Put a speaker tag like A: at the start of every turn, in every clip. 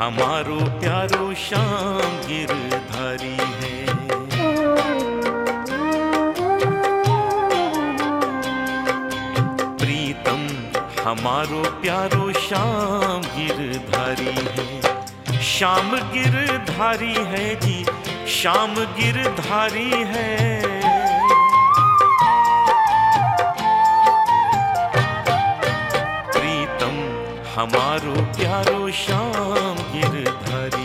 A: हमारो प्यारो श्याम गिरधारी है। प्रीतम, हमारो प्यारो श्याम गिरधारी है। श्याम गिरधारी है जी, श्याम गिरधारी है। हमारो प्यारो श्याम गिरधारी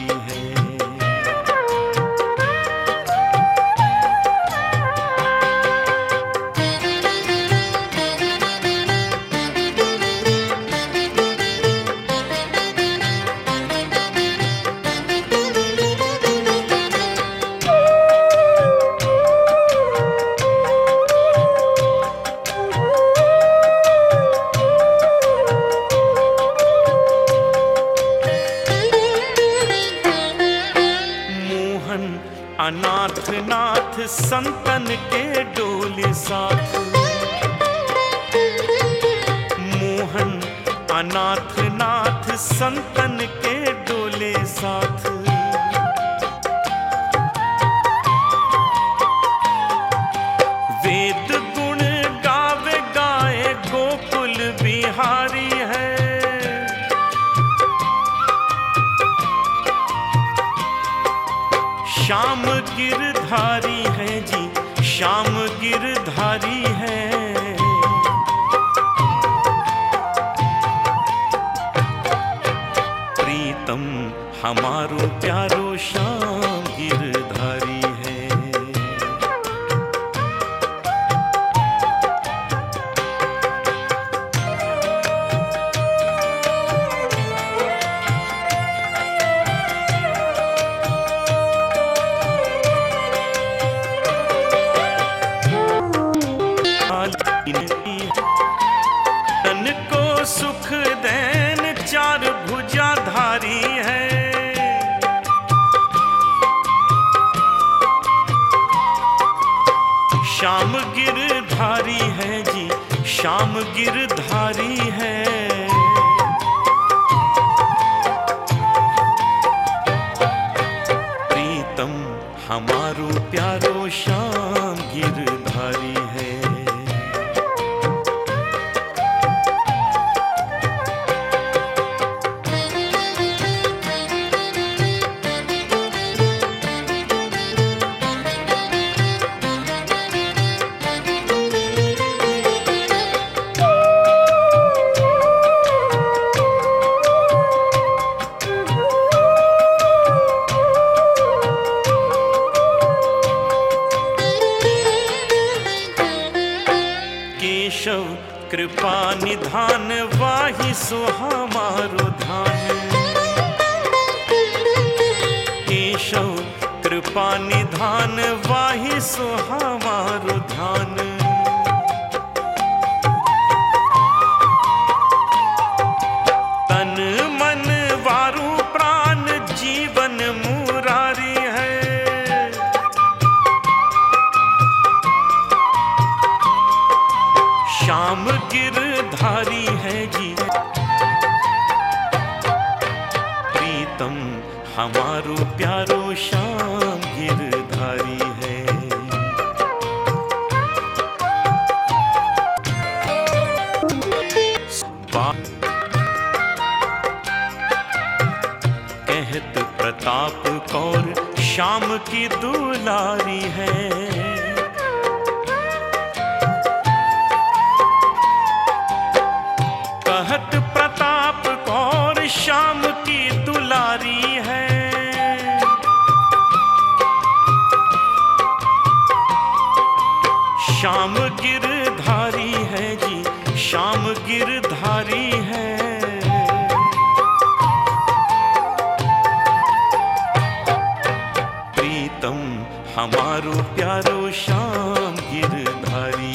A: संतन के डोले साथ। मोहन अनाथ नाथ संतन के डोले साथ। श्याम गिरधारी है जी श्याम गिरधारी है। प्रीतम हमारो प्यारो तन को सुख देन चार भुजाधारी है। श्याम गिरधारी है जी, श्याम गिरधारी है। प्रीतम, हमारो प्यारो श्याम गिरधारी कृपा निधान वाहि सुहामारो धान। ईशो कृपा निधान वाहि सुहामारो ध्यान श्याम गिरधारी है जी। प्रीतम, हमारो प्यारो श्याम गिरधारी है। कहत प्रताप कौर, श्याम की दुलारी है। श्याम गिरधारी है जी श्याम गिरधारी है। प्रीतम हमारो प्यारो श्याम गिरधारी।